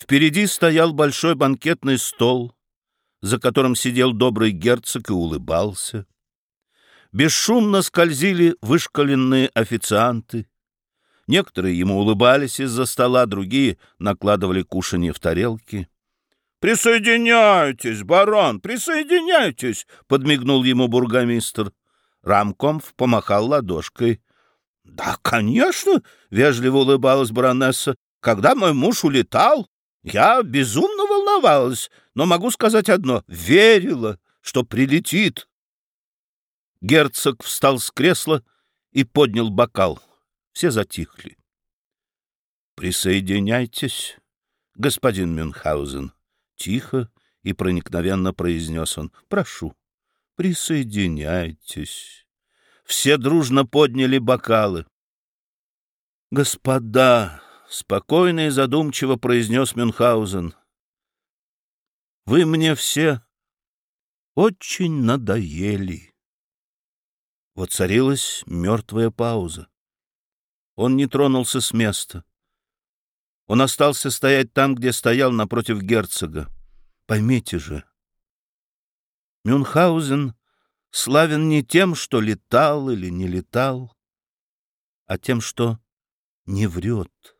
Впереди стоял большой банкетный стол, за которым сидел добрый герцог и улыбался. Бесшумно скользили вышкаленные официанты. Некоторые ему улыбались из-за стола, другие накладывали кушанье в тарелки. «Присоединяйтесь, барон, присоединяйтесь!» — подмигнул ему бургомистр. Рамкомф помахал ладошкой. «Да, конечно!» — вежливо улыбалась баронесса. «Когда мой муж улетал, я безумно волновалась, но могу сказать одно — верила, что прилетит». Герцог встал с кресла и поднял бокал. Все затихли. «Присоединяйтесь, господин Мюнхгаузен», — тихо и проникновенно произнес он. «Прошу, присоединяйтесь». Все дружно подняли бокалы. «Господа!» — спокойно и задумчиво произнес Мюнхгаузен. «Вы мне все очень надоели». Воцарилась мертвая пауза. Он не тронулся с места. Он остался стоять там, где стоял напротив герцога. Поймите же, Мюнхгаузен славен не тем, что летал или не летал, а тем, что не врет.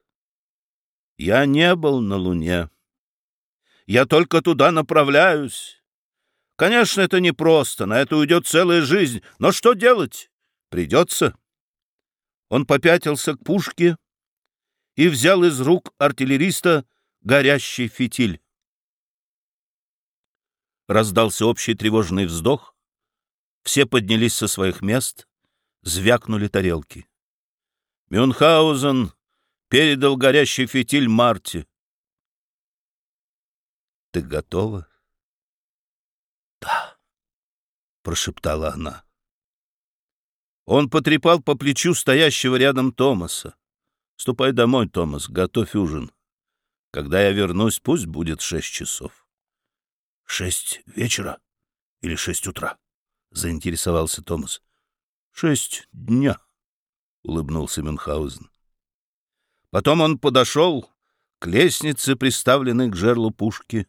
Я не был на Луне. Я только туда направляюсь. Конечно, это непросто, на это уйдет целая жизнь, но что делать? Придется. Он попятился к пушке и взял из рук артиллериста горящий фитиль. Раздался общий тревожный вздох, все поднялись со своих мест, звякнули тарелки. Мюнхгаузен передал горящий фитиль Марте. — Ты готова? — Да, — прошептала она. Он потрепал по плечу стоящего рядом Томаса. — Ступай домой, Томас, готовь ужин. Когда я вернусь, пусть будет шесть часов. — Шесть вечера или шесть утра? — заинтересовался Томас. — Шесть дня, — улыбнулся Мюнхгаузен. Потом он подошел к лестнице, приставленной к жерлу пушки,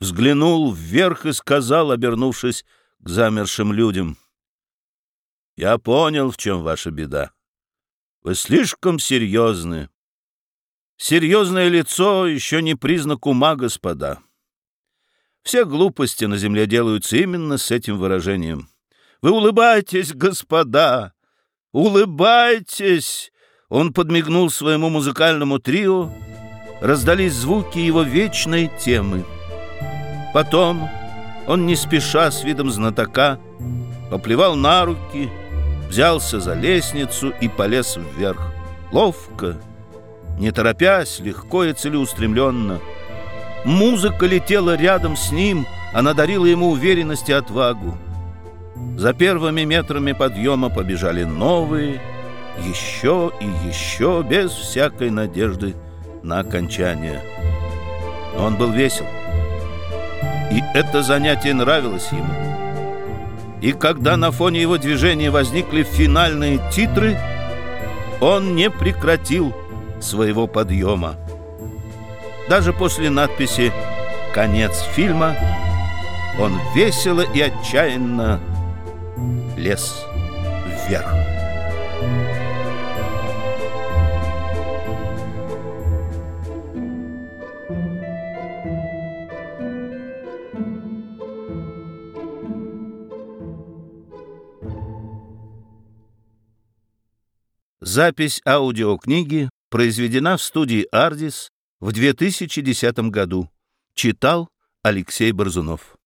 взглянул вверх и сказал, обернувшись к замершим людям, — Я понял, в чем ваша беда. Вы слишком серьезны. Серьезное лицо еще не признак ума, господа. Все глупости на земле делаются именно с этим выражением. Вы улыбайтесь, господа! Улыбайтесь! Он подмигнул своему музыкальному трио. Раздались звуки его вечной темы. Потом он не спеша с видом знатока поплевал на руки, взялся за лестницу и полез вверх. Ловко, не торопясь, легко и целеустремленно — Музыка летела рядом с ним, она дарила ему уверенность и отвагу. За первыми метрами подъема побежали новые, еще и еще, без всякой надежды на окончание. Но он был весел, и это занятие нравилось ему. И когда на фоне его движения возникли финальные титры, он не прекратил своего подъема. Даже после надписи «Конец фильма» он весело и отчаянно лез вверх. Запись аудиокниги произведена в студии «Ардис» в 2010 году. Читал Алексей Борзунов.